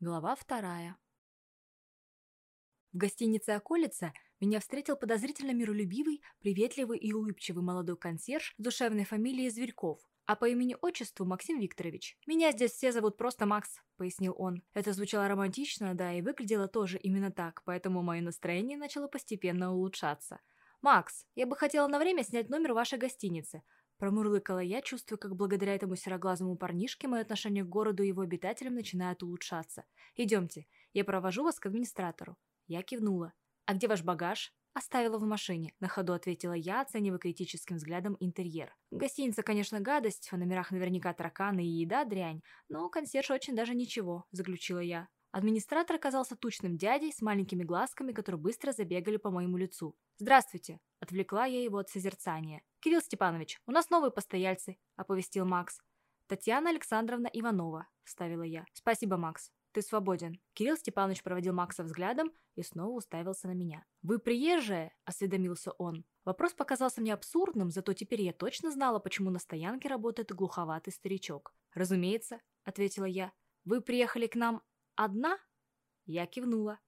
Глава вторая. В гостинице «Околица» меня встретил подозрительно миролюбивый, приветливый и улыбчивый молодой консьерж с душевной фамилией Зверьков, а по имени-отчеству Максим Викторович. «Меня здесь все зовут просто Макс», — пояснил он. Это звучало романтично, да, и выглядело тоже именно так, поэтому мое настроение начало постепенно улучшаться. «Макс, я бы хотела на время снять номер вашей гостинице. Промурлыкала я, чувствуя, как благодаря этому сероглазому парнишке мое отношение к городу и его обитателям начинает улучшаться. «Идемте, я провожу вас к администратору». Я кивнула. «А где ваш багаж?» «Оставила в машине», — на ходу ответила я, оценивая критическим взглядом интерьер. «Гостиница, конечно, гадость, в номерах наверняка тараканы и еда дрянь, но консьерж очень даже ничего», — заключила я. Администратор оказался тучным дядей с маленькими глазками, которые быстро забегали по моему лицу. «Здравствуйте!» – отвлекла я его от созерцания. «Кирилл Степанович, у нас новые постояльцы», – оповестил Макс. «Татьяна Александровна Иванова», – вставила я. «Спасибо, Макс. Ты свободен». Кирилл Степанович проводил Макса взглядом и снова уставился на меня. «Вы приезжие?» – осведомился он. Вопрос показался мне абсурдным, зато теперь я точно знала, почему на стоянке работает глуховатый старичок. «Разумеется», – ответила я. «Вы приехали к нам одна?» Я кивнула.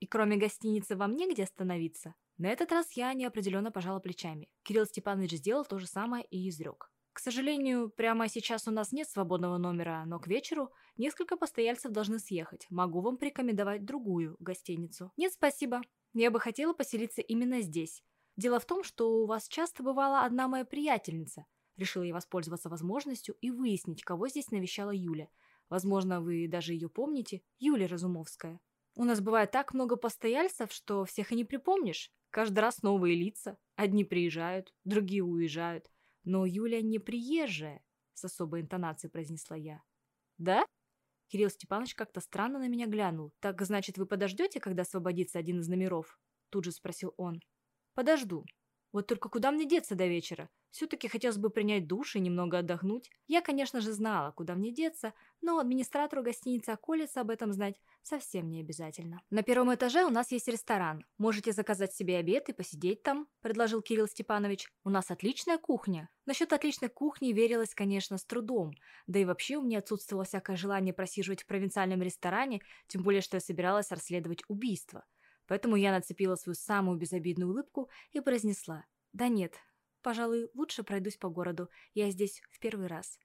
«И кроме гостиницы вам негде остановиться?» На этот раз я неопределенно пожала плечами. Кирилл Степанович сделал то же самое и изрек. К сожалению, прямо сейчас у нас нет свободного номера, но к вечеру несколько постояльцев должны съехать. Могу вам порекомендовать другую гостиницу. Нет, спасибо. Я бы хотела поселиться именно здесь. Дело в том, что у вас часто бывала одна моя приятельница. Решила я воспользоваться возможностью и выяснить, кого здесь навещала Юля. Возможно, вы даже ее помните. Юля Разумовская. У нас бывает так много постояльцев, что всех и не припомнишь. Каждый раз новые лица. Одни приезжают, другие уезжают. Но Юля не приезжая, с особой интонацией произнесла я. Да? Кирилл Степанович как-то странно на меня глянул. «Так, значит, вы подождете, когда освободится один из номеров?» Тут же спросил он. «Подожду. Вот только куда мне деться до вечера? Все-таки хотелось бы принять душ и немного отдохнуть. Я, конечно же, знала, куда мне деться, но администратору гостиницы «Околица» об этом знать совсем не обязательно. «На первом этаже у нас есть ресторан. Можете заказать себе обед и посидеть там», – предложил Кирилл Степанович. «У нас отличная кухня». Насчет отличной кухни верилось, конечно, с трудом. Да и вообще у меня отсутствовало всякое желание просиживать в провинциальном ресторане, тем более, что я собиралась расследовать убийство. Поэтому я нацепила свою самую безобидную улыбку и произнесла «Да нет, Пожалуй, лучше пройдусь по городу. Я здесь в первый раз.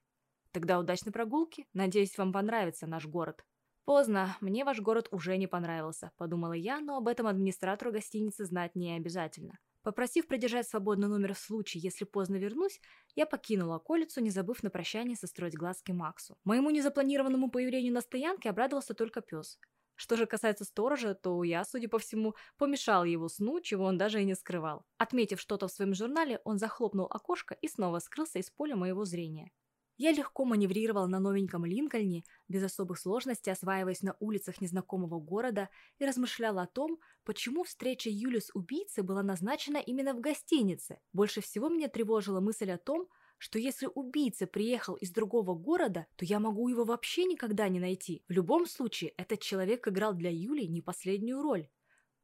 Тогда удачной прогулки. Надеюсь, вам понравится наш город. Поздно, мне ваш город уже не понравился, подумала я, но об этом администратору гостиницы знать не обязательно. Попросив придержать свободный номер в случае, если поздно вернусь, я покинула околицу, не забыв на прощание состроить глазки Максу. Моему незапланированному появлению на стоянке обрадовался только пес. Что же касается сторожа, то я, судя по всему, помешал его сну, чего он даже и не скрывал. Отметив что-то в своем журнале, он захлопнул окошко и снова скрылся из поля моего зрения. Я легко маневрировал на новеньком Линкольне, без особых сложностей осваиваясь на улицах незнакомого города и размышлял о том, почему встреча Юли с убийцей была назначена именно в гостинице. Больше всего меня тревожила мысль о том, что если убийца приехал из другого города, то я могу его вообще никогда не найти. В любом случае, этот человек играл для Юли не последнюю роль.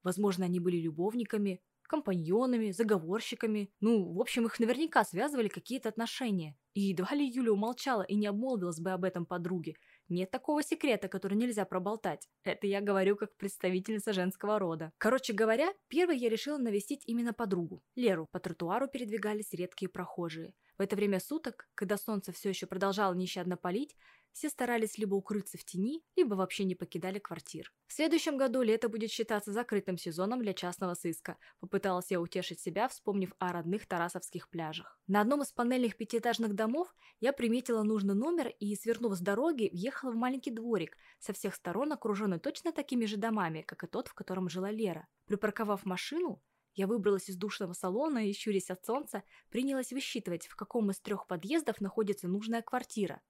Возможно, они были любовниками, компаньонами, заговорщиками. Ну, в общем, их наверняка связывали какие-то отношения. И едва ли Юля умолчала и не обмолвилась бы об этом подруге. Нет такого секрета, который нельзя проболтать. Это я говорю как представительница женского рода. Короче говоря, первой я решила навестить именно подругу. Леру. По тротуару передвигались редкие прохожие. В это время суток, когда солнце все еще продолжало нещадно палить, все старались либо укрыться в тени, либо вообще не покидали квартир. В следующем году лето будет считаться закрытым сезоном для частного сыска, попыталась я утешить себя, вспомнив о родных тарасовских пляжах. На одном из панельных пятиэтажных домов я приметила нужный номер и, свернув с дороги, въехала в маленький дворик, со всех сторон окруженный точно такими же домами, как и тот, в котором жила Лера. Припарковав машину, я выбралась из душного салона и, щурясь от солнца, принялась высчитывать, в каком из трех подъездов находится нужная квартира.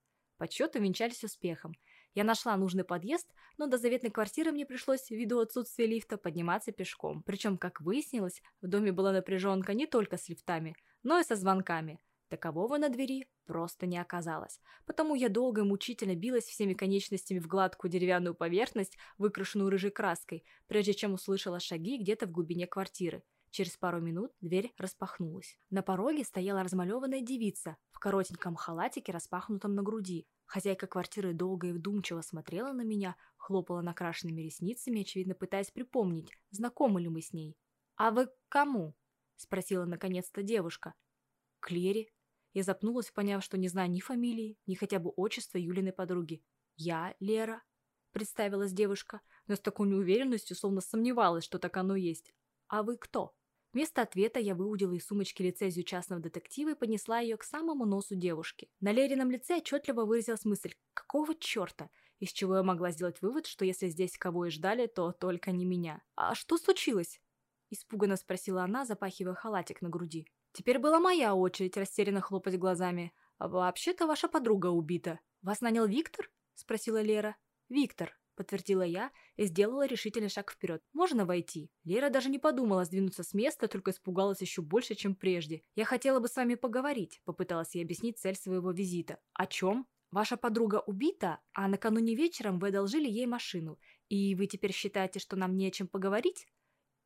Подсчеты венчались успехом. Я нашла нужный подъезд, но до заветной квартиры мне пришлось, ввиду отсутствия лифта, подниматься пешком. Причем, как выяснилось, в доме была напряженка не только с лифтами, но и со звонками. Такового на двери просто не оказалось. Потому я долго и мучительно билась всеми конечностями в гладкую деревянную поверхность, выкрашенную рыжей краской, прежде чем услышала шаги где-то в глубине квартиры. Через пару минут дверь распахнулась. На пороге стояла размалеванная девица в коротеньком халатике, распахнутом на груди. Хозяйка квартиры долго и вдумчиво смотрела на меня, хлопала накрашенными ресницами, очевидно пытаясь припомнить, знакомы ли мы с ней. «А вы кому?» — спросила наконец-то девушка. «К Лере». Я запнулась, поняв, что не знаю ни фамилии, ни хотя бы отчества Юлиной подруги. «Я Лера», — представилась девушка, но с такой неуверенностью, словно сомневалась, что так оно есть. «А вы кто?» Вместо ответа я выудила из сумочки лицензию частного детектива и понесла ее к самому носу девушки. На Лерином лице отчетливо выразилась мысль «Какого черта?» из чего я могла сделать вывод, что если здесь кого и ждали, то только не меня. «А что случилось?» Испуганно спросила она, запахивая халатик на груди. Теперь была моя очередь растерянно хлопать глазами. «Вообще-то ваша подруга убита. Вас нанял Виктор?» Спросила Лера. «Виктор», подтвердила я и сделала решительный шаг вперед. «Можно войти?» Лера даже не подумала сдвинуться с места, только испугалась еще больше, чем прежде. «Я хотела бы с вами поговорить», попыталась ей объяснить цель своего визита. «О чем?» «Ваша подруга убита, а накануне вечером вы одолжили ей машину. И вы теперь считаете, что нам не о чем поговорить?»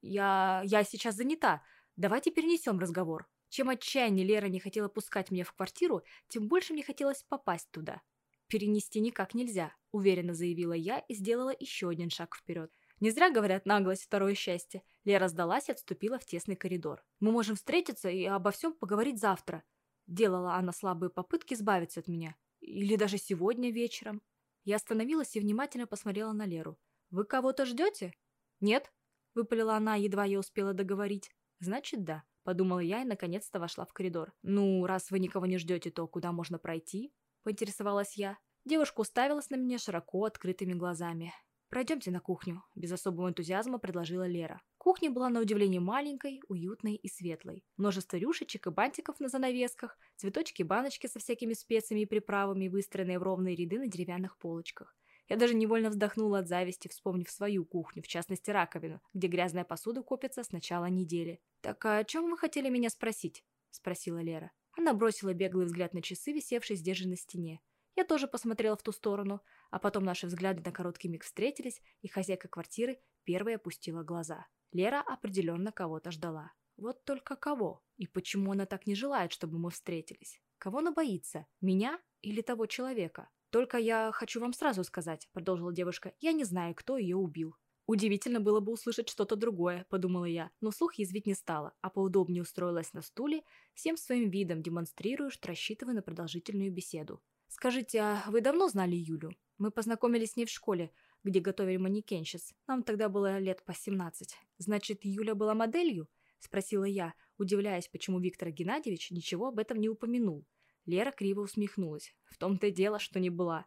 «Я... я сейчас занята. Давайте перенесем разговор». Чем отчаяннее Лера не хотела пускать меня в квартиру, тем больше мне хотелось попасть туда. «Перенести никак нельзя», — уверенно заявила я и сделала еще один шаг вперед. Не зря говорят наглость второе счастье. Лера сдалась и отступила в тесный коридор. «Мы можем встретиться и обо всем поговорить завтра». Делала она слабые попытки избавиться от меня. Или даже сегодня вечером. Я остановилась и внимательно посмотрела на Леру. «Вы кого-то ждете?» «Нет», — выпалила она, едва я успела договорить. «Значит, да», — подумала я и наконец-то вошла в коридор. «Ну, раз вы никого не ждете, то куда можно пройти?» — поинтересовалась я. Девушка уставилась на меня широко открытыми глазами. «Пройдемте на кухню», – без особого энтузиазма предложила Лера. Кухня была на удивление маленькой, уютной и светлой. Множество рюшечек и бантиков на занавесках, цветочки и баночки со всякими специями и приправами, выстроенные в ровные ряды на деревянных полочках. Я даже невольно вздохнула от зависти, вспомнив свою кухню, в частности раковину, где грязная посуда копится с начала недели. «Так а о чем вы хотели меня спросить?» – спросила Лера. Она бросила беглый взгляд на часы, висевшие же на стене. Я тоже посмотрела в ту сторону, а потом наши взгляды на короткий миг встретились, и хозяйка квартиры первой опустила глаза. Лера определенно кого-то ждала. Вот только кого? И почему она так не желает, чтобы мы встретились? Кого она боится? Меня или того человека? «Только я хочу вам сразу сказать», — продолжила девушка, — «я не знаю, кто ее убил». Удивительно было бы услышать что-то другое, подумала я, но слух язвить не стала, а поудобнее устроилась на стуле, всем своим видом демонстрируя, что рассчитываю на продолжительную беседу. «Скажите, а вы давно знали Юлю? Мы познакомились с ней в школе, где готовили манекенщиц. Нам тогда было лет по 17. Значит, Юля была моделью?» – спросила я, удивляясь, почему Виктор Геннадьевич ничего об этом не упомянул. Лера криво усмехнулась. В том-то и дело, что не была.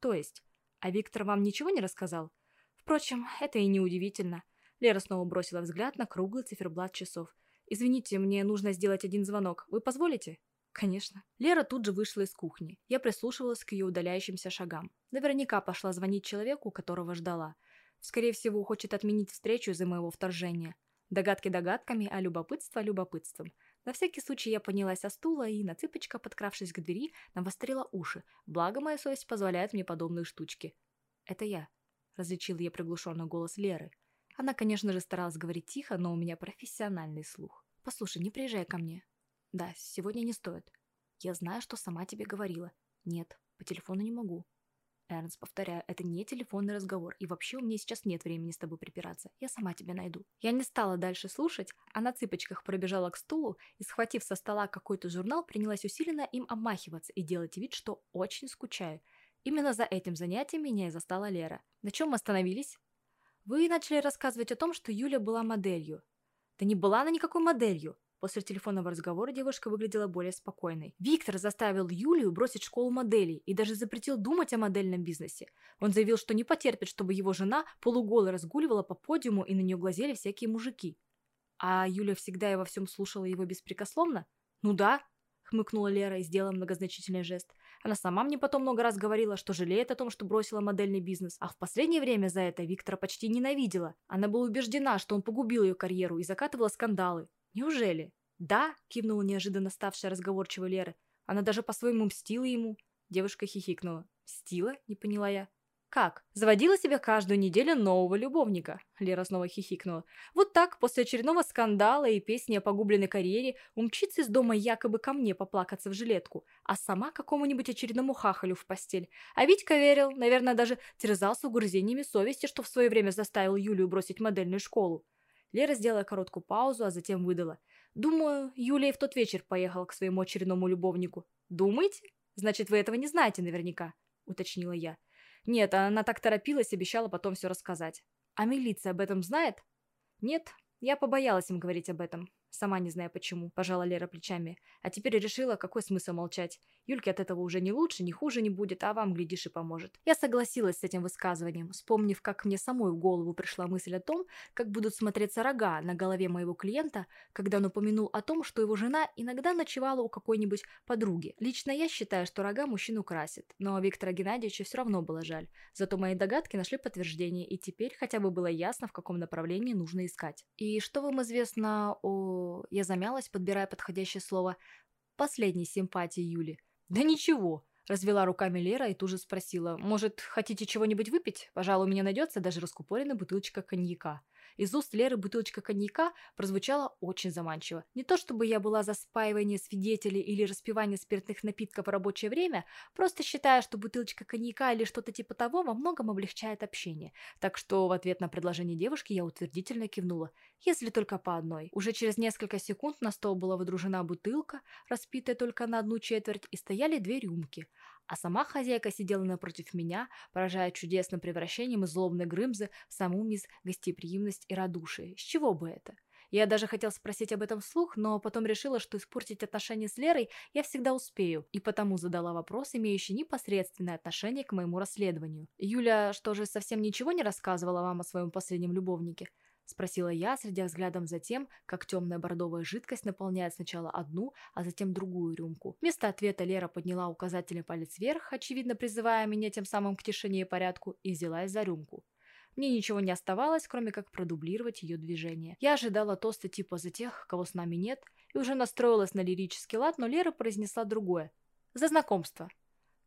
«То есть? А Виктор вам ничего не рассказал?» Впрочем, это и не удивительно. Лера снова бросила взгляд на круглый циферблат часов. «Извините, мне нужно сделать один звонок. Вы позволите?» «Конечно». Лера тут же вышла из кухни. Я прислушивалась к ее удаляющимся шагам. Наверняка пошла звонить человеку, которого ждала. Скорее всего, хочет отменить встречу из-за моего вторжения. Догадки догадками, а любопытство любопытством. На всякий случай я поднялась со стула и, на цыпочках подкравшись к двери, навострила уши. Благо, моя совесть позволяет мне подобные штучки. «Это я», — различил я приглушенный голос Леры. Она, конечно же, старалась говорить тихо, но у меня профессиональный слух. «Послушай, не приезжай ко мне. Да, сегодня не стоит. Я знаю, что сама тебе говорила. Нет, по телефону не могу. Эрнст, повторяю, это не телефонный разговор, и вообще у меня сейчас нет времени с тобой припираться. Я сама тебя найду. Я не стала дальше слушать, а на цыпочках пробежала к стулу и, схватив со стола какой-то журнал, принялась усиленно им обмахиваться и делать вид, что очень скучаю. Именно за этим занятием меня и застала Лера. На чем мы остановились? Вы начали рассказывать о том, что Юля была моделью. Да не была она никакой моделью. После телефонного разговора девушка выглядела более спокойной. Виктор заставил Юлию бросить школу моделей и даже запретил думать о модельном бизнесе. Он заявил, что не потерпит, чтобы его жена полуголой разгуливала по подиуму и на нее глазели всякие мужики. А Юля всегда и во всем слушала его беспрекословно? Ну да, хмыкнула Лера и сделала многозначительный жест. Она сама мне потом много раз говорила, что жалеет о том, что бросила модельный бизнес, а в последнее время за это Виктора почти ненавидела. Она была убеждена, что он погубил ее карьеру и закатывала скандалы. «Неужели?» «Да», — кивнула неожиданно ставшая разговорчивой Лера. «Она даже по-своему мстила ему». Девушка хихикнула. «Мстила?» — не поняла я. «Как? Заводила себе каждую неделю нового любовника?» Лера снова хихикнула. «Вот так, после очередного скандала и песни о погубленной карьере, умчится из дома якобы ко мне поплакаться в жилетку, а сама какому-нибудь очередному хахалю в постель. А Витька верил, наверное, даже терзался угрызениями совести, что в свое время заставил Юлию бросить модельную школу». Лера сделала короткую паузу, а затем выдала. «Думаю, Юлия в тот вечер поехала к своему очередному любовнику». «Думаете? Значит, вы этого не знаете наверняка», — уточнила я. Нет, она так торопилась, обещала потом все рассказать. А милиция об этом знает? Нет, я побоялась им говорить об этом. Сама не знаю почему, пожала Лера плечами. А теперь решила, какой смысл молчать. Юльке от этого уже не лучше, ни хуже не будет, а вам, глядишь, и поможет. Я согласилась с этим высказыванием, вспомнив, как мне самой в голову пришла мысль о том, как будут смотреться рога на голове моего клиента, когда он упомянул о том, что его жена иногда ночевала у какой-нибудь подруги. Лично я считаю, что рога мужчину красит, но Виктора Геннадьевича все равно было жаль. Зато мои догадки нашли подтверждение, и теперь хотя бы было ясно, в каком направлении нужно искать. И что вам известно о... Я замялась, подбирая подходящее слово. Последней симпатии Юли. «Да ничего», – развела руками Лера и тут же спросила. «Может, хотите чего-нибудь выпить? Пожалуй, у меня найдется даже раскупоренная бутылочка коньяка». Из уст Леры бутылочка коньяка прозвучала очень заманчиво. Не то чтобы я была за спаивание свидетелей или распивание спиртных напитков в рабочее время, просто считая, что бутылочка коньяка или что-то типа того во многом облегчает общение. Так что в ответ на предложение девушки я утвердительно кивнула. Если только по одной. Уже через несколько секунд на стол была выдружена бутылка, распитая только на одну четверть, и стояли две рюмки – а сама хозяйка сидела напротив меня, поражая чудесным превращением из злобной Грымзы в саму мисс гостеприимность и радушие. С чего бы это? Я даже хотел спросить об этом вслух, но потом решила, что испортить отношения с Лерой я всегда успею, и потому задала вопрос, имеющий непосредственное отношение к моему расследованию. «Юля, что же, совсем ничего не рассказывала вам о своем последнем любовнике?» Спросила я, следя взглядом за тем, как темная бордовая жидкость наполняет сначала одну, а затем другую рюмку. Вместо ответа Лера подняла указательный палец вверх, очевидно призывая меня тем самым к тишине и порядку, и взялась за рюмку. Мне ничего не оставалось, кроме как продублировать ее движение. Я ожидала тоста типа за тех, кого с нами нет, и уже настроилась на лирический лад, но Лера произнесла другое. «За знакомство».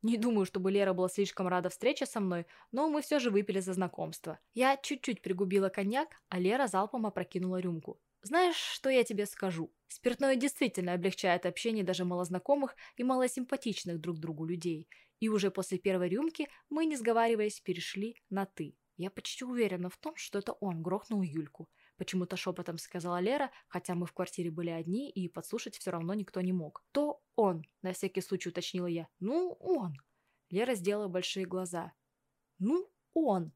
Не думаю, чтобы Лера была слишком рада встрече со мной, но мы все же выпили за знакомство. Я чуть-чуть пригубила коньяк, а Лера залпом опрокинула рюмку. Знаешь, что я тебе скажу? Спиртное действительно облегчает общение даже малознакомых и малосимпатичных друг другу людей. И уже после первой рюмки мы, не сговариваясь, перешли на «ты». Я почти уверена в том, что это он грохнул Юльку. Почему-то шепотом сказала Лера, хотя мы в квартире были одни, и подслушать все равно никто не мог. «То он», — на всякий случай уточнила я. «Ну, он». Лера сделала большие глаза. «Ну, он».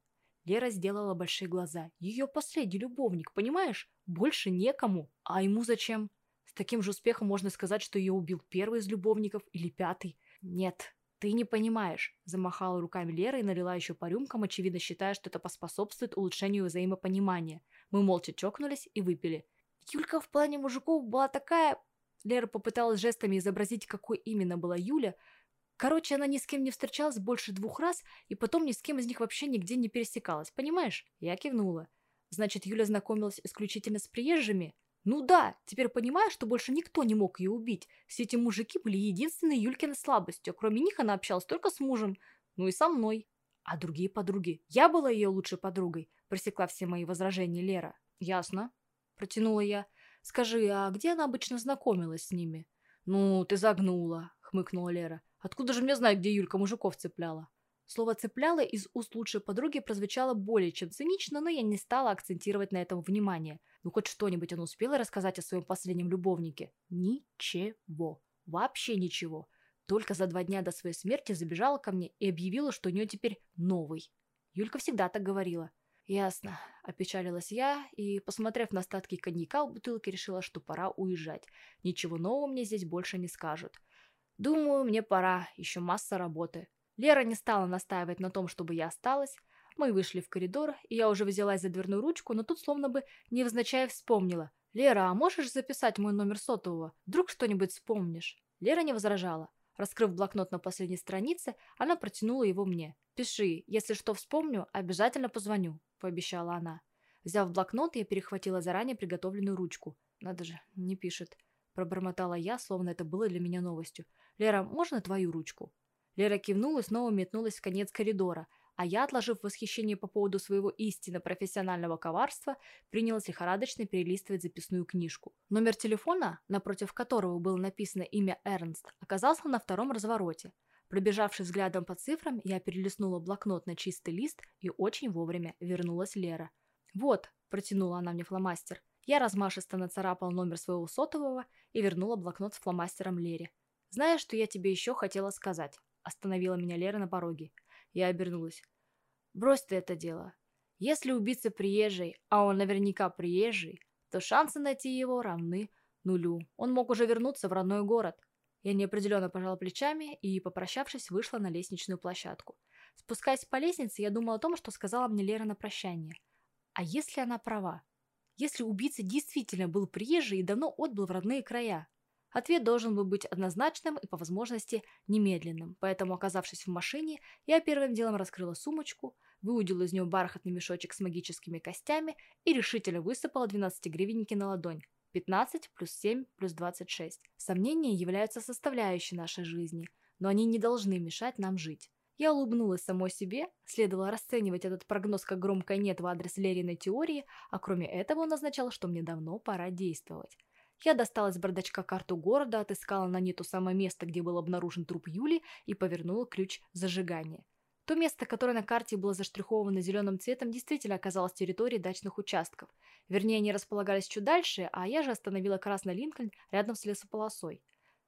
Лера сделала большие глаза. Ее последний любовник, понимаешь? Больше некому. А ему зачем? С таким же успехом можно сказать, что ее убил первый из любовников или пятый. Нет, «Ты не понимаешь», – замахала руками Лера и налила еще по рюмкам, очевидно считая, что это поспособствует улучшению взаимопонимания. Мы молча чокнулись и выпили. Юлька в плане мужиков была такая... Лера попыталась жестами изобразить, какой именно была Юля. Короче, она ни с кем не встречалась больше двух раз, и потом ни с кем из них вообще нигде не пересекалась, понимаешь? Я кивнула. Значит, Юля знакомилась исключительно с приезжими? Ну да, теперь понимаю, что больше никто не мог ее убить. Все эти мужики были единственной Юлькиной слабостью. Кроме них она общалась только с мужем. Ну и со мной. А другие подруги? Я была ее лучшей подругой, пресекла все мои возражения Лера. Ясно, протянула я. Скажи, а где она обычно знакомилась с ними? Ну, ты загнула, хмыкнула Лера. Откуда же мне знать, где Юлька мужиков цепляла? Слово «цепляла» из уст лучшей подруги прозвучало более чем цинично, но я не стала акцентировать на этом внимание. Ну, хоть что-нибудь она успела рассказать о своем последнем любовнике? Ничего. Вообще ничего. Только за два дня до своей смерти забежала ко мне и объявила, что у нее теперь новый. Юлька всегда так говорила. «Ясно», – опечалилась я и, посмотрев на остатки коньяка в бутылке, решила, что пора уезжать. Ничего нового мне здесь больше не скажут. Думаю, мне пора, еще масса работы. Лера не стала настаивать на том, чтобы я осталась. Мы вышли в коридор, и я уже взялась за дверную ручку, но тут словно бы невзначай вспомнила. «Лера, а можешь записать мой номер сотового? Вдруг что-нибудь вспомнишь?» Лера не возражала. Раскрыв блокнот на последней странице, она протянула его мне. «Пиши, если что вспомню, обязательно позвоню», – пообещала она. Взяв блокнот, я перехватила заранее приготовленную ручку. «Надо же, не пишет», – пробормотала я, словно это было для меня новостью. «Лера, можно твою ручку?» Лера кивнула и снова метнулась в конец коридора, а я, отложив восхищение по поводу своего истинно профессионального коварства, принялась лихорадочно перелистывать записную книжку. Номер телефона, напротив которого было написано имя Эрнст, оказался на втором развороте. Пробежавшись взглядом по цифрам, я перелистнула блокнот на чистый лист, и очень вовремя вернулась Лера. «Вот», – протянула она мне фломастер. Я размашисто нацарапал номер своего сотового и вернула блокнот с фломастером Лере. «Знаешь, что я тебе еще хотела сказать?» – остановила меня Лера на пороге. Я обернулась. «Брось ты это дело. Если убийца приезжий, а он наверняка приезжий, то шансы найти его равны нулю. Он мог уже вернуться в родной город. Я неопределенно пожала плечами и, попрощавшись, вышла на лестничную площадку. Спускаясь по лестнице, я думала о том, что сказала мне Лера на прощание. А если она права? Если убийца действительно был приезжий и давно отбыл в родные края? Ответ должен был быть однозначным и, по возможности, немедленным, поэтому, оказавшись в машине, я первым делом раскрыла сумочку, выудила из нее бархатный мешочек с магическими костями и решительно высыпала 12-гривенники на ладонь. 15 плюс 7 плюс 26. Сомнения являются составляющей нашей жизни, но они не должны мешать нам жить. Я улыбнулась самой себе, следовало расценивать этот прогноз как громкое «нет» в адрес Лериной теории, а кроме этого он означал, что мне давно пора действовать. Я достала из бардачка карту города, отыскала на ней то самое место, где был обнаружен труп Юли, и повернула ключ зажигания. То место, которое на карте было заштриховано зеленым цветом, действительно оказалось территорией дачных участков. Вернее, они располагались чуть дальше, а я же остановила красный Линкольн рядом с лесополосой.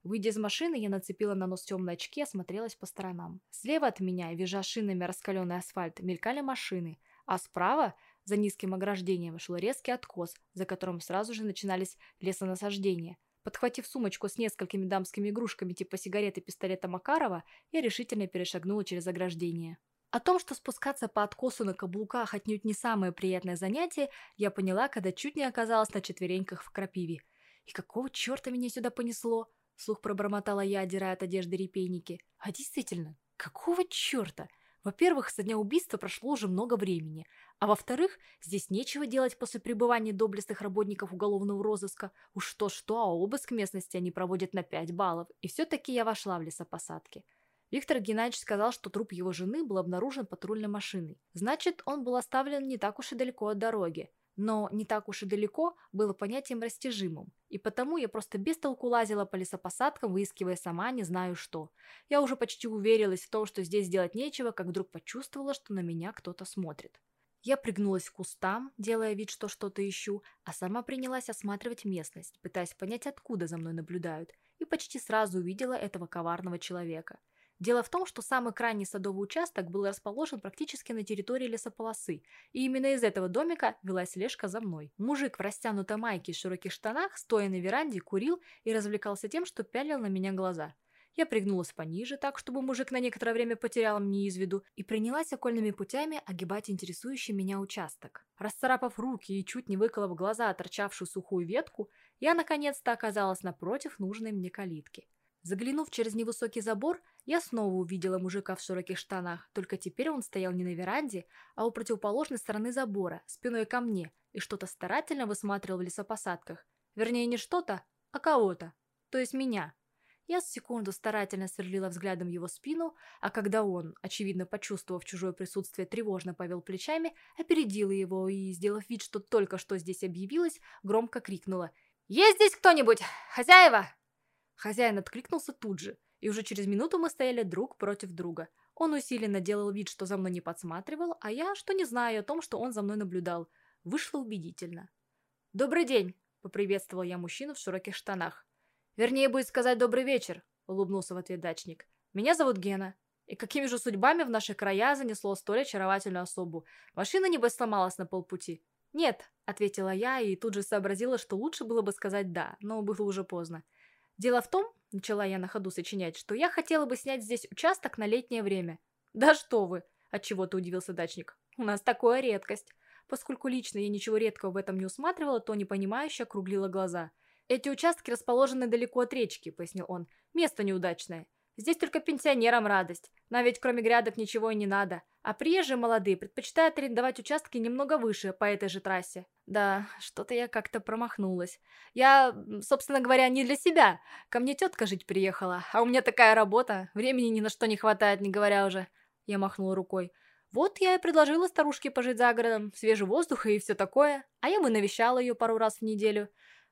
Выйдя из машины, я нацепила на нос темные очки и осмотрелась по сторонам. Слева от меня, вижа шинами раскаленный асфальт, мелькали машины, а справа, за низким ограждением, шел резкий откос, за которым сразу же начинались лесонасаждения – Подхватив сумочку с несколькими дамскими игрушками типа сигарет и пистолета Макарова, я решительно перешагнула через ограждение. О том, что спускаться по откосу на каблуках отнюдь не самое приятное занятие, я поняла, когда чуть не оказалась на четвереньках в крапиве. «И какого черта меня сюда понесло?» – слух пробормотала я, одирая от одежды репейники. «А действительно, какого черта?» Во-первых, со дня убийства прошло уже много времени, а во-вторых, здесь нечего делать после пребывания доблестных работников уголовного розыска. Уж то-что, а обыск местности они проводят на 5 баллов. И все-таки я вошла в лесопосадки. Виктор Геннадьевич сказал, что труп его жены был обнаружен патрульной машиной. Значит, он был оставлен не так уж и далеко от дороги. Но не так уж и далеко было понятием растяжимым, и потому я просто без толку лазила по лесопосадкам, выискивая сама не знаю что. Я уже почти уверилась в том, что здесь делать нечего, как вдруг почувствовала, что на меня кто-то смотрит. Я пригнулась к кустам, делая вид, что что-то ищу, а сама принялась осматривать местность, пытаясь понять, откуда за мной наблюдают, и почти сразу увидела этого коварного человека. Дело в том, что самый крайний садовый участок был расположен практически на территории лесополосы, и именно из этого домика велась слежка за мной. Мужик в растянутой майке и широких штанах, стоя на веранде, курил и развлекался тем, что пялил на меня глаза. Я пригнулась пониже, так, чтобы мужик на некоторое время потерял мне из виду, и принялась окольными путями огибать интересующий меня участок. Расцарапав руки и чуть не выколов глаза торчавшую сухую ветку, я наконец-то оказалась напротив нужной мне калитки. Заглянув через невысокий забор, я снова увидела мужика в широких штанах, только теперь он стоял не на веранде, а у противоположной стороны забора, спиной ко мне, и что-то старательно высматривал в лесопосадках. Вернее, не что-то, а кого-то. То есть меня. Я с секунду старательно сверлила взглядом его спину, а когда он, очевидно почувствовав чужое присутствие, тревожно повел плечами, опередила его и, сделав вид, что только что здесь объявилась, громко крикнула «Есть здесь кто-нибудь? Хозяева!» Хозяин откликнулся тут же, и уже через минуту мы стояли друг против друга. Он усиленно делал вид, что за мной не подсматривал, а я, что не знаю о том, что он за мной наблюдал. Вышло убедительно. «Добрый день!» – поприветствовал я мужчину в широких штанах. «Вернее, будет сказать добрый вечер», – улыбнулся в ответ дачник. «Меня зовут Гена. И какими же судьбами в наши края занесло столь очаровательную особу? Машина, небось, сломалась на полпути?» «Нет», – ответила я и тут же сообразила, что лучше было бы сказать «да», но было уже поздно. Дело в том, начала я на ходу сочинять, что я хотела бы снять здесь участок на летнее время. Да что вы, отчего-то удивился дачник. У нас такое редкость. Поскольку лично я ничего редкого в этом не усматривала, то непонимающе округлила глаза. «Эти участки расположены далеко от речки», — пояснил он. «Место неудачное. Здесь только пенсионерам радость. Нам ведь кроме грядок ничего и не надо. А приезжие молодые предпочитают арендовать участки немного выше по этой же трассе. Да, что-то я как-то промахнулась. Я, собственно говоря, не для себя. Ко мне тетка жить приехала, а у меня такая работа. Времени ни на что не хватает, не говоря уже. Я махнула рукой. Вот я и предложила старушке пожить за городом, свежий воздух и все такое, а я бы навещала ее пару раз в неделю.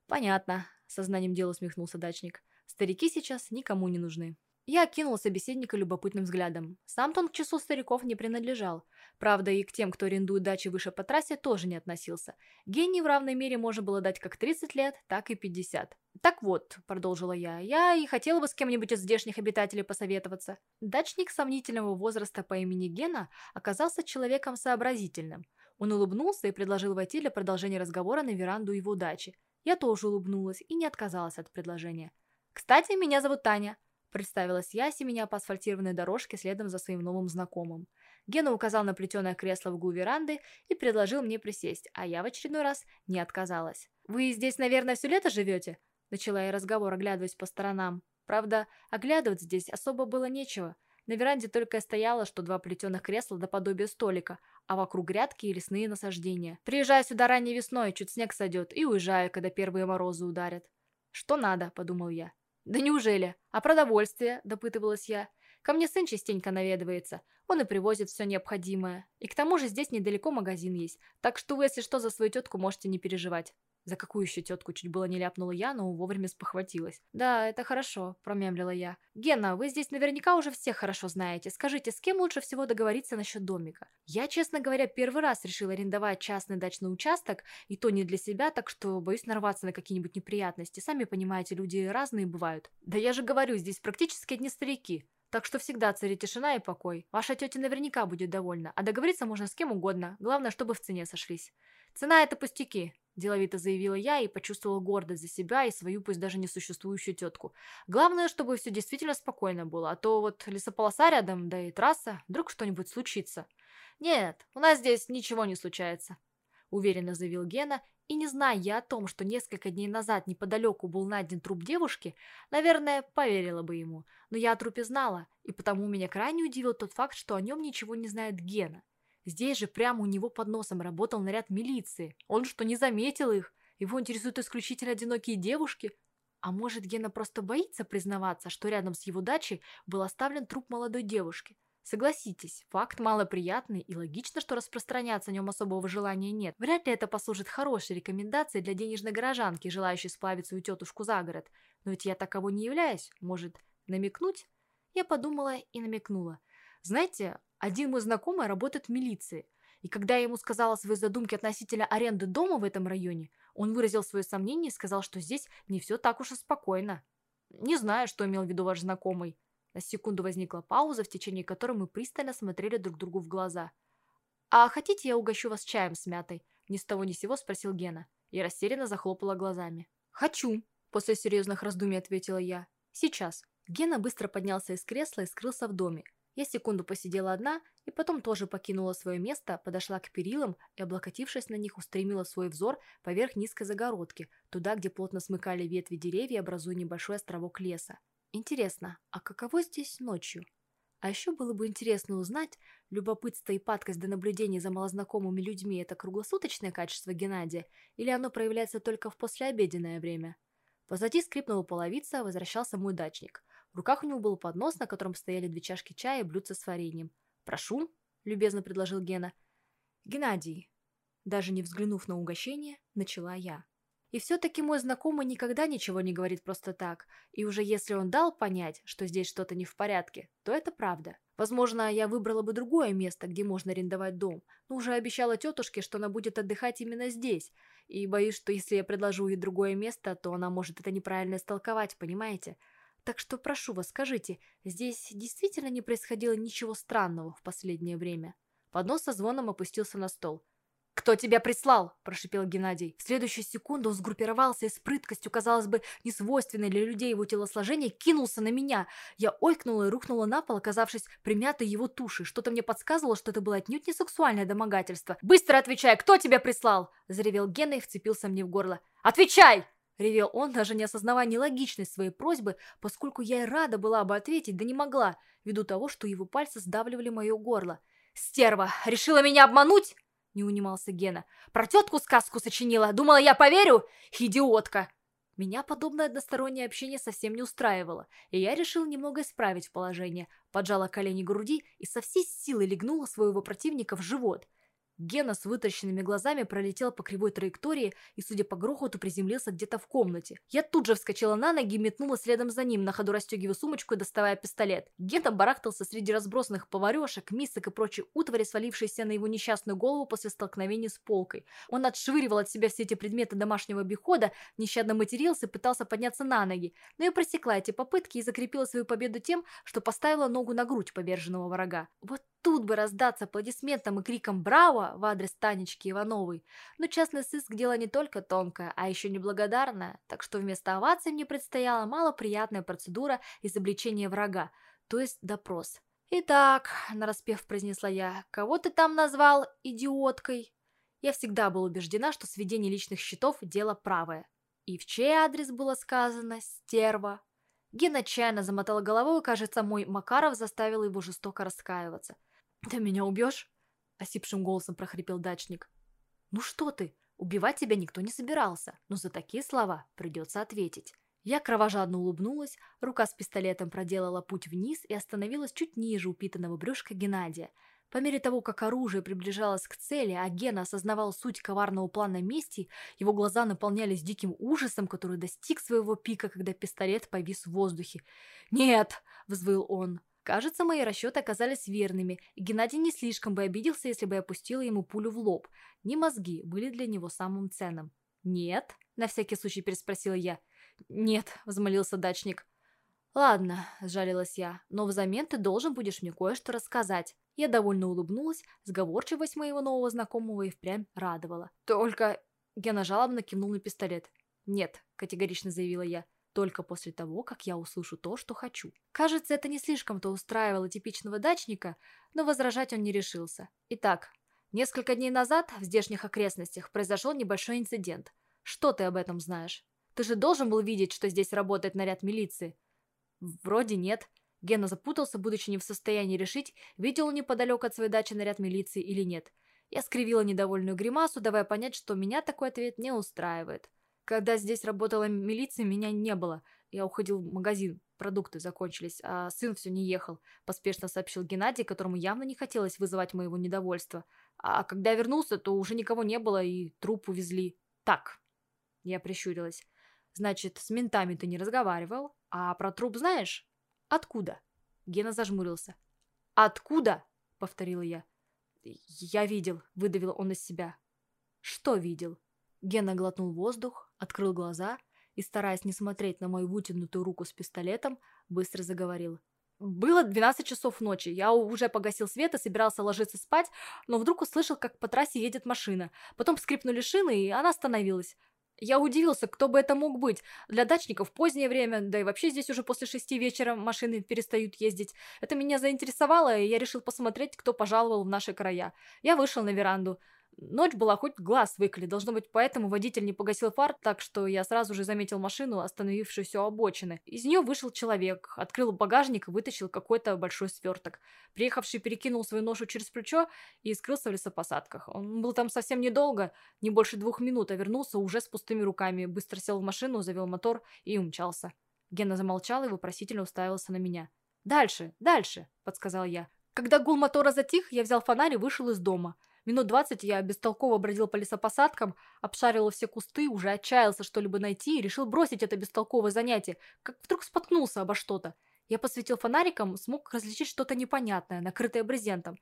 Понятно, сознанием дела усмехнулся дачник. Старики сейчас никому не нужны. Я окинул собеседника любопытным взглядом. Сам-то он к числу стариков не принадлежал. Правда, и к тем, кто арендует дачи выше по трассе, тоже не относился. Гений в равной мере можно было дать как 30 лет, так и 50. «Так вот», — продолжила я, — «я и хотела бы с кем-нибудь из здешних обитателей посоветоваться». Дачник сомнительного возраста по имени Гена оказался человеком сообразительным. Он улыбнулся и предложил войти для продолжения разговора на веранду его дачи. Я тоже улыбнулась и не отказалась от предложения. «Кстати, меня зовут Таня. Представилась я, меня по асфальтированной дорожке следом за своим новым знакомым. Гена указал на плетеное кресло в углу веранды и предложил мне присесть, а я в очередной раз не отказалась. «Вы здесь, наверное, все лето живете?» Начала я разговор, оглядываясь по сторонам. Правда, оглядывать здесь особо было нечего. На веранде только стояло, что два плетеных кресла до подобия столика, а вокруг грядки и лесные насаждения. Приезжаю сюда ранней весной, чуть снег сойдет, и уезжаю, когда первые морозы ударят. «Что надо?» – подумал я. «Да неужели? А продовольствие?» – допытывалась я. «Ко мне сын частенько наведывается. Он и привозит все необходимое. И к тому же здесь недалеко магазин есть. Так что вы, если что, за свою тетку можете не переживать». За какую еще тетку чуть было не ляпнула я, но вовремя спохватилась. «Да, это хорошо», – промямлила я. «Гена, вы здесь наверняка уже всех хорошо знаете. Скажите, с кем лучше всего договориться насчет домика? Я, честно говоря, первый раз решила арендовать частный дачный участок, и то не для себя, так что боюсь нарваться на какие-нибудь неприятности. Сами понимаете, люди разные бывают. Да я же говорю, здесь практически одни старики. Так что всегда царит тишина и покой. Ваша тетя наверняка будет довольна, а договориться можно с кем угодно. Главное, чтобы в цене сошлись. Цена – это пустяки. Деловито заявила я и почувствовала гордость за себя и свою, пусть даже несуществующую тетку. Главное, чтобы все действительно спокойно было, а то вот лесополоса рядом, да и трасса, вдруг что-нибудь случится. Нет, у нас здесь ничего не случается. Уверенно заявил Гена, и не зная я о том, что несколько дней назад неподалеку был найден труп девушки, наверное, поверила бы ему. Но я о трупе знала, и потому меня крайне удивил тот факт, что о нем ничего не знает Гена. Здесь же прямо у него под носом работал наряд милиции. Он что, не заметил их? Его интересуют исключительно одинокие девушки? А может, Гена просто боится признаваться, что рядом с его дачей был оставлен труп молодой девушки? Согласитесь, факт малоприятный и логично, что распространяться о нем особого желания нет. Вряд ли это послужит хорошей рекомендацией для денежной горожанки, желающей сплавить свою тетушку за город. Но ведь я таково не являюсь. Может, намекнуть? Я подумала и намекнула. Знаете, один мой знакомый работает в милиции, и когда я ему сказала свои задумки относительно аренды дома в этом районе, он выразил свое сомнение и сказал, что здесь не все так уж и спокойно. Не знаю, что имел в виду ваш знакомый. На секунду возникла пауза, в течение которой мы пристально смотрели друг другу в глаза. «А хотите, я угощу вас чаем с мятой?» Ни с того ни сего спросил Гена. И растерянно захлопала глазами. «Хочу!» После серьезных раздумий ответила я. «Сейчас». Гена быстро поднялся из кресла и скрылся в доме, я секунду посидела одна и потом тоже покинула свое место, подошла к перилам и, облокотившись на них, устремила свой взор поверх низкой загородки, туда, где плотно смыкали ветви деревья, образуя небольшой островок леса. Интересно, а каково здесь ночью? А еще было бы интересно узнать, любопытство и падкость до наблюдения за малознакомыми людьми – это круглосуточное качество Геннадия, или оно проявляется только в послеобеденное время? Позади скрипнула половица, возвращался мой дачник. В руках у него был поднос, на котором стояли две чашки чая и блюдце с вареньем. «Прошу», — любезно предложил Гена. «Геннадий», даже не взглянув на угощение, начала я. И все-таки мой знакомый никогда ничего не говорит просто так, и уже если он дал понять, что здесь что-то не в порядке, то это правда. Возможно, я выбрала бы другое место, где можно арендовать дом, но уже обещала тетушке, что она будет отдыхать именно здесь, и боюсь, что если я предложу ей другое место, то она может это неправильно истолковать, понимаете? Так что прошу вас, скажите, здесь действительно не происходило ничего странного в последнее время?» Поднос со звоном опустился на стол. «Кто тебя прислал?» – прошипел Геннадий. В следующую секунду он сгруппировался и с прыткостью, казалось бы, несвойственной для людей его телосложения, кинулся на меня. Я ойкнула и рухнула на пол, оказавшись примятой его тушей. Что-то мне подсказывало, что это было отнюдь не сексуальное домогательство. «Быстро отвечай, кто тебя прислал?» – заревел Гена и вцепился мне в горло. «Отвечай!» Ревел он, даже не осознавая нелогичность своей просьбы, поскольку я и рада была бы ответить, да не могла, ввиду того, что его пальцы сдавливали мое горло. «Стерва! Решила меня обмануть?» Не унимался Гена. «Про тетку сказку сочинила. Думала, я поверю? Идиотка!» Меня подобное одностороннее общение совсем не устраивало, и я решил немного исправить положение, поджала колени груди и со всей силы легнула своего противника в живот. Гена с вытащенными глазами пролетел по кривой траектории и, судя по грохоту, приземлился где-то в комнате. Я тут же вскочила на ноги и метнула следом за ним, на ходу расстегивая сумочку и доставая пистолет. Гена барахтался среди разбросанных поварешек, мисок и прочей утвари, свалившейся на его несчастную голову после столкновения с полкой. Он отшвыривал от себя все эти предметы домашнего обихода, нещадно матерился и пытался подняться на ноги. Но я пресекла эти попытки и закрепила свою победу тем, что поставила ногу на грудь поверженного врага. Вот тут бы раздаться аплодисментам и криком «Браво!» в адрес Танечки Ивановой. Но частный сыск – дело не только тонкое, а еще неблагодарное, так что вместо овации мне предстояла малоприятная процедура изобличения врага, то есть допрос. «Итак», – нараспев произнесла я, – «кого ты там назвал идиоткой?» Я всегда была убеждена, что сведение личных счетов – дело правое. И в чей адрес было сказано «стерва»? Ген отчаянно замотала головой, и, кажется, мой Макаров заставил его жестоко раскаиваться. «Ты меня убьешь?» — осипшим голосом прохрипел дачник. «Ну что ты? Убивать тебя никто не собирался, но за такие слова придется ответить». Я кровожадно улыбнулась, рука с пистолетом проделала путь вниз и остановилась чуть ниже упитанного брюшка Геннадия. По мере того, как оружие приближалось к цели, а Гена осознавал суть коварного плана мести, его глаза наполнялись диким ужасом, который достиг своего пика, когда пистолет повис в воздухе. «Нет!» — взвыл он. Кажется, мои расчеты оказались верными, и Геннадий не слишком бы обиделся, если бы я опустила ему пулю в лоб. Не мозги были для него самым ценным. «Нет?» – на всякий случай переспросила я. «Нет», – взмолился дачник. «Ладно», – сжалилась я, – «но взамен ты должен будешь мне кое-что рассказать». Я довольно улыбнулась, сговорчивость моего нового знакомого и впрямь радовала. «Только...» – Гена жалобно кивнул на пистолет. «Нет», – категорично заявила я только после того, как я услышу то, что хочу. Кажется, это не слишком-то устраивало типичного дачника, но возражать он не решился. Итак, несколько дней назад в здешних окрестностях произошел небольшой инцидент. Что ты об этом знаешь? Ты же должен был видеть, что здесь работает наряд милиции. Вроде нет. Гена запутался, будучи не в состоянии решить, видел он неподалеку от своей дачи наряд милиции или нет. Я скривила недовольную гримасу, давая понять, что меня такой ответ не устраивает. Когда здесь работала милиция, меня не было. Я уходил в магазин, продукты закончились, а сын все не ехал, поспешно сообщил Геннадий, которому явно не хотелось вызывать моего недовольства. А когда я вернулся, то уже никого не было и труп увезли. Так, я прищурилась. Значит, с ментами ты не разговаривал, а про труп знаешь? Откуда? Гена зажмурился. Откуда? Повторила я. Я видел, выдавил он из себя. Что видел? Гена глотнул воздух, открыл глаза и, стараясь не смотреть на мою вытянутую руку с пистолетом, быстро заговорил. Было 12 часов ночи. Я уже погасил свет и собирался ложиться спать, но вдруг услышал, как по трассе едет машина. Потом скрипнули шины, и она остановилась. Я удивился, кто бы это мог быть. Для дачников позднее время, да и вообще здесь уже после шести вечера машины перестают ездить. Это меня заинтересовало, и я решил посмотреть, кто пожаловал в наши края. Я вышел на веранду. Ночь была, хоть глаз выколи. Должно быть, поэтому водитель не погасил фар, так что я сразу же заметил машину, остановившуюся у обочины. Из нее вышел человек, открыл багажник и вытащил какой-то большой сверток. Приехавший перекинул свою ношу через плечо и скрылся в лесопосадках. Он был там совсем недолго, не больше двух минут, а вернулся уже с пустыми руками, быстро сел в машину, завел мотор и умчался. Гена замолчал и вопросительно уставился на меня. «Дальше, дальше», — подсказал я. Когда гул мотора затих, я взял фонарь и вышел из дома. Минут двадцать я бестолково бродил по лесопосадкам, обшарил все кусты, уже отчаялся что-либо найти и решил бросить это бестолковое занятие, как вдруг споткнулся обо что-то. Я посветил фонариком, смог различить что-то непонятное, накрытое брезентом.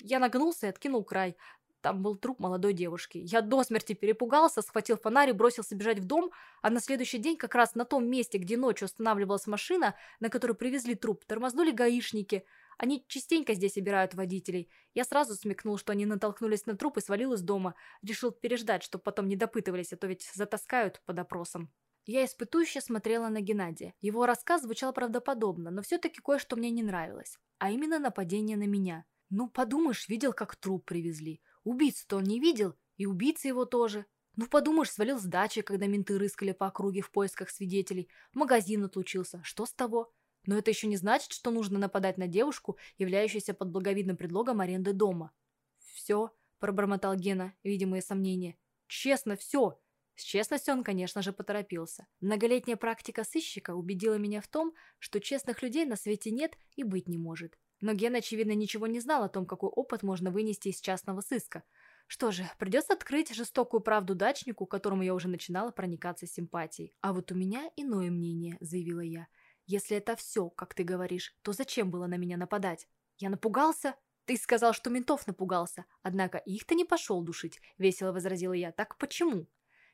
Я нагнулся и откинул край. Там был труп молодой девушки. Я до смерти перепугался, схватил фонарь и бросился бежать в дом, а на следующий день как раз на том месте, где ночью останавливалась машина, на которой привезли труп, тормознули гаишники – они частенько здесь собирают водителей. Я сразу смекнул, что они натолкнулись на труп и свалил из дома. Решил переждать, чтобы потом не допытывались, а то ведь затаскают по допросам. Я испытующе смотрела на Геннадия. Его рассказ звучал правдоподобно, но все-таки кое-что мне не нравилось. А именно нападение на меня. Ну, подумаешь, видел, как труп привезли. Убийцу-то он не видел, и убийца его тоже. Ну, подумаешь, свалил с дачи, когда менты рыскали по округе в поисках свидетелей. Магазин отлучился. Что с того? Но это еще не значит, что нужно нападать на девушку, являющуюся под благовидным предлогом аренды дома. «Все», — пробормотал Гена, видимые сомнения. «Честно, все. С честностью он, конечно же, поторопился. Многолетняя практика сыщика убедила меня в том, что честных людей на свете нет и быть не может. Но Ген, очевидно, ничего не знал о том, какой опыт можно вынести из частного сыска. Что же, придется открыть жестокую правду дачнику, которому я уже начинала проникаться симпатией. А вот у меня иное мнение, заявила я. Если это все, как ты говоришь, то зачем было на меня нападать? Я напугался? Ты сказал, что ментов напугался. Однако их-то не пошел душить, весело возразила я. Так почему?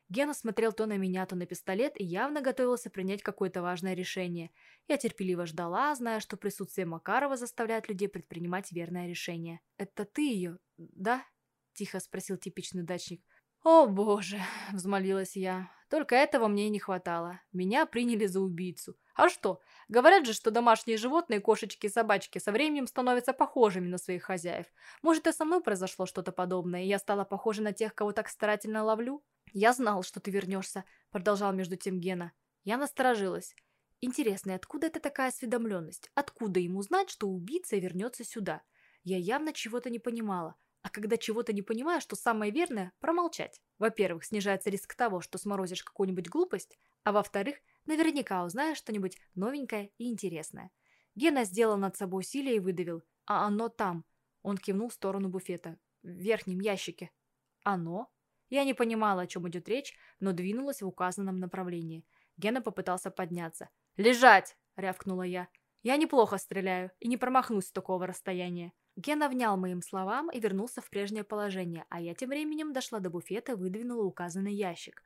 Гена смотрел то на меня, то на пистолет и явно готовился принять какое-то важное решение. Я терпеливо ждала, зная, что присутствие Макарова заставляет людей предпринимать верное решение. «Это ты ее, да?» – тихо спросил типичный дачник. «О боже!» – взмолилась я. «Только этого мне и не хватало. Меня приняли за убийцу. А что? Говорят же, что домашние животные, кошечки и собачки, со временем становятся похожими на своих хозяев. Может, и со мной произошло что-то подобное, и я стала похожа на тех, кого так старательно ловлю?» «Я знал, что ты вернешься», — продолжал между тем Гена. Я насторожилась. Интересно, откуда это такая осведомленность? Откуда ему знать, что убийца вернется сюда? Я явно чего-то не понимала. А когда чего-то не понимаю, что самое верное – промолчать. Во-первых, снижается риск того, что сморозишь какую-нибудь глупость, а во-вторых, наверняка узнаешь что-нибудь новенькое и интересное. Гена сделал над собой усилие и выдавил. «А оно там». Он кивнул в сторону буфета. «В верхнем ящике». «Оно?» Я не понимала, о чем идет речь, но двинулась в указанном направлении. Гена попытался подняться. «Лежать!» – рявкнула я. «Я неплохо стреляю и не промахнусь с такого расстояния». Гена внял моим словам и вернулся в прежнее положение, а я тем временем дошла до буфета и выдвинула указанный ящик.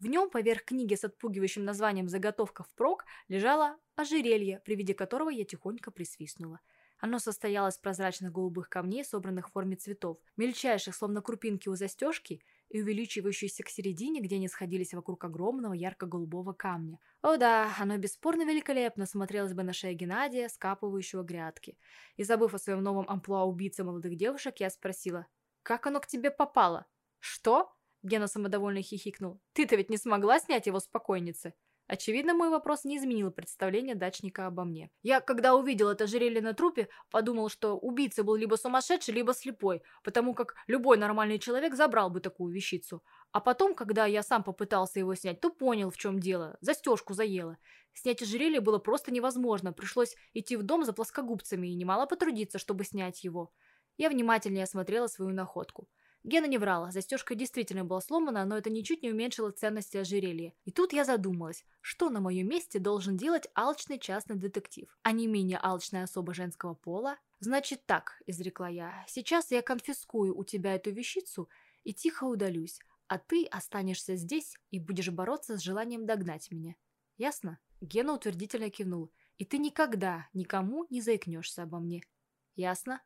В нем, поверх книги с отпугивающим названием «Заготовка впрок», лежало ожерелье, при виде которого я тихонько присвистнула. Оно состояло из прозрачных голубых камней, собранных в форме цветов, мельчайших, словно крупинки у застежки – и увеличивающейся к середине, где они сходились вокруг огромного ярко-голубого камня. О да, оно бесспорно великолепно смотрелось бы на шее Геннадия, скапывающего грядки. И забыв о своем новом амплуа убийцы молодых девушек, я спросила, «Как оно к тебе попало?» «Что?» Гена самодовольно хихикнул. «Ты-то ведь не смогла снять его с покойницы?» Очевидно, мой вопрос не изменил представление дачника обо мне. Я, когда увидел это ожерелье на трупе, подумал, что убийца был либо сумасшедший, либо слепой, потому как любой нормальный человек забрал бы такую вещицу. А потом, когда я сам попытался его снять, то понял, в чем дело. Застежку заело. Снять ожерелье было просто невозможно, пришлось идти в дом за плоскогубцами и немало потрудиться, чтобы снять его. Я внимательнее осмотрела свою находку. Гена не врала, застежка действительно была сломана, но это ничуть не уменьшило ценности ожерелья. И тут я задумалась, что на моем месте должен делать алчный частный детектив, а не менее алчная особа женского пола? Значит так, изрекла я, сейчас я конфискую у тебя эту вещицу и тихо удалюсь, а ты останешься здесь и будешь бороться с желанием догнать меня. Ясно? Гена утвердительно кивнул. И ты никогда никому не заикнешься обо мне. Ясно?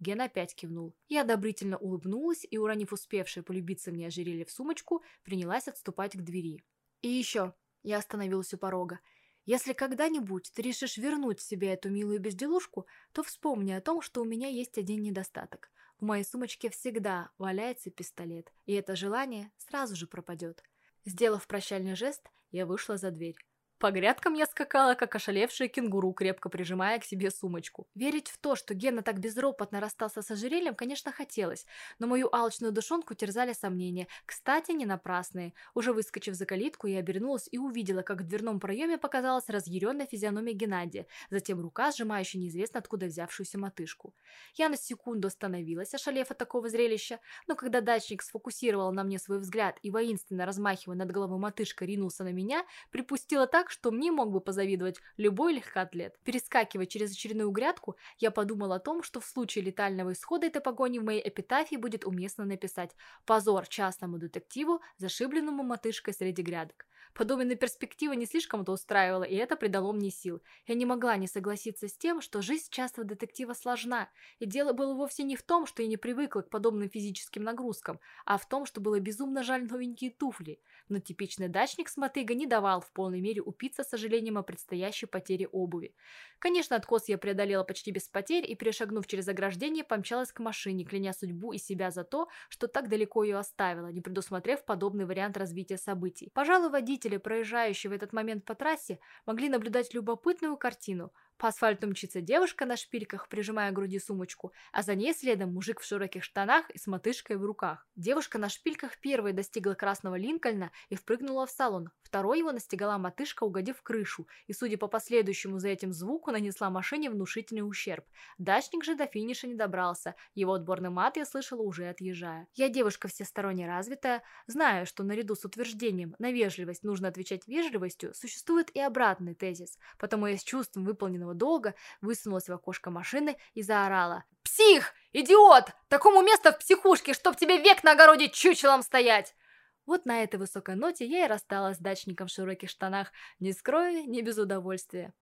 Ген опять кивнул. Я одобрительно улыбнулась и, уронив успевшее полюбиться мне ожерелье в сумочку, принялась отступать к двери. «И еще», — я остановилась у порога, «если когда-нибудь ты решишь вернуть себе эту милую безделушку, то вспомни о том, что у меня есть один недостаток. В моей сумочке всегда валяется пистолет, и это желание сразу же пропадет». Сделав прощальный жест, я вышла за дверь. По грядкам я скакала, как ошалевшая кенгуру, крепко прижимая к себе сумочку. Верить в то, что Гена так безропотно расстался с ожерельем, конечно, хотелось, но мою алчную душонку терзали сомнения. Кстати, не напрасные. Уже выскочив за калитку, я обернулась и увидела, как в дверном проеме показалась разъяренная физиономия Геннадия, затем рука, сжимающая неизвестно откуда взявшуюся мотышку. Я на секунду остановилась, ошалев от такого зрелища, но когда дачник сфокусировал на мне свой взгляд и воинственно размахивая над головой мотышка ринулся на меня, припустила так, так, что мне мог бы позавидовать любой легкоатлет. Перескакивая через очередную грядку, я подумал о том, что в случае летального исхода этой погони в моей эпитафии будет уместно написать «Позор частному детективу, зашибленному мотышкой среди грядок». Подобная перспектива не слишком-то устраивала, и это придало мне сил. Я не могла не согласиться с тем, что жизнь частого детектива сложна, и дело было вовсе не в том, что я не привыкла к подобным физическим нагрузкам, а в том, что было безумно жаль новенькие туфли. Но типичный дачник с мотыга не давал в полной мере упиться с сожалением о предстоящей потере обуви. Конечно, откос я преодолела почти без потерь и, перешагнув через ограждение, помчалась к машине, кляня судьбу и себя за то, что так далеко ее оставила, не предусмотрев подобный вариант развития событий. Пожалуй, Водители, проезжающие в этот момент по трассе, могли наблюдать любопытную картину. По асфальту мчится девушка на шпильках, прижимая к груди сумочку, а за ней следом мужик в широких штанах и с мотышкой в руках. Девушка на шпильках первой достигла красного Линкольна и впрыгнула в салон. Второй его настигала мотышка, угодив в крышу, и, судя по последующему за этим звуку, нанесла машине внушительный ущерб. Дачник же до финиша не добрался, его отборный мат я слышала уже отъезжая. Я девушка всесторонне развитая, знаю, что наряду с утверждением на вежливость нужно отвечать вежливостью, существует и обратный тезис, потому я с чувством выполненного долга высунулась в окошко машины и заорала. «Псих! Идиот! Такому место в психушке, чтоб тебе век на огороде чучелом стоять!» Вот на этой высокой ноте я и рассталась с дачником в широких штанах, не скрою, не без удовольствия.